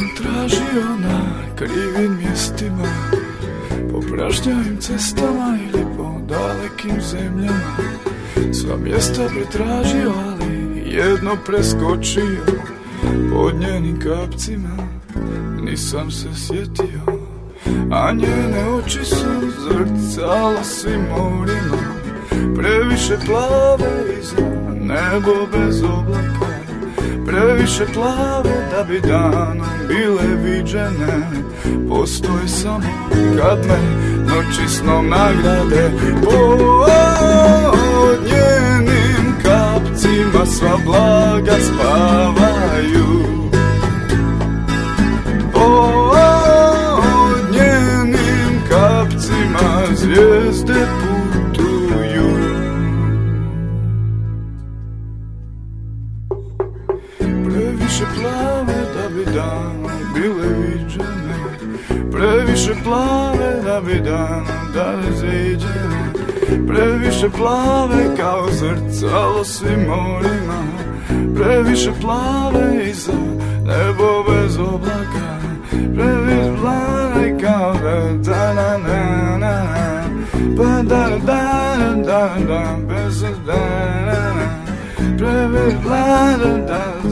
vozio na krivim mjestima Po prašnjavim cestama ili po dalekim zemljama. Sva mjesta pretražio, ali jedno preskočio Pod njenim kapcima. Nisam se sjetio A njene oči su zrcala svim morima. Previše plave iza nebo bez oblaka Previše plave da bi danom bile viđene Postoji samo kad me noći snom nagrade. Pod njenim kapcima sva blaga spavaju. Pod njenim kapcima zvijezde putuju. Previše plave bi dan bile viđene Previše plave da bi dan dane ziđene Previše plave kao zrcalo svim morima Previše plave iza nebo bez oblaka Previše plave kao da na na na Pa da da da da da bez da na na Previše plave da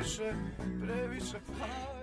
Previše, previše plave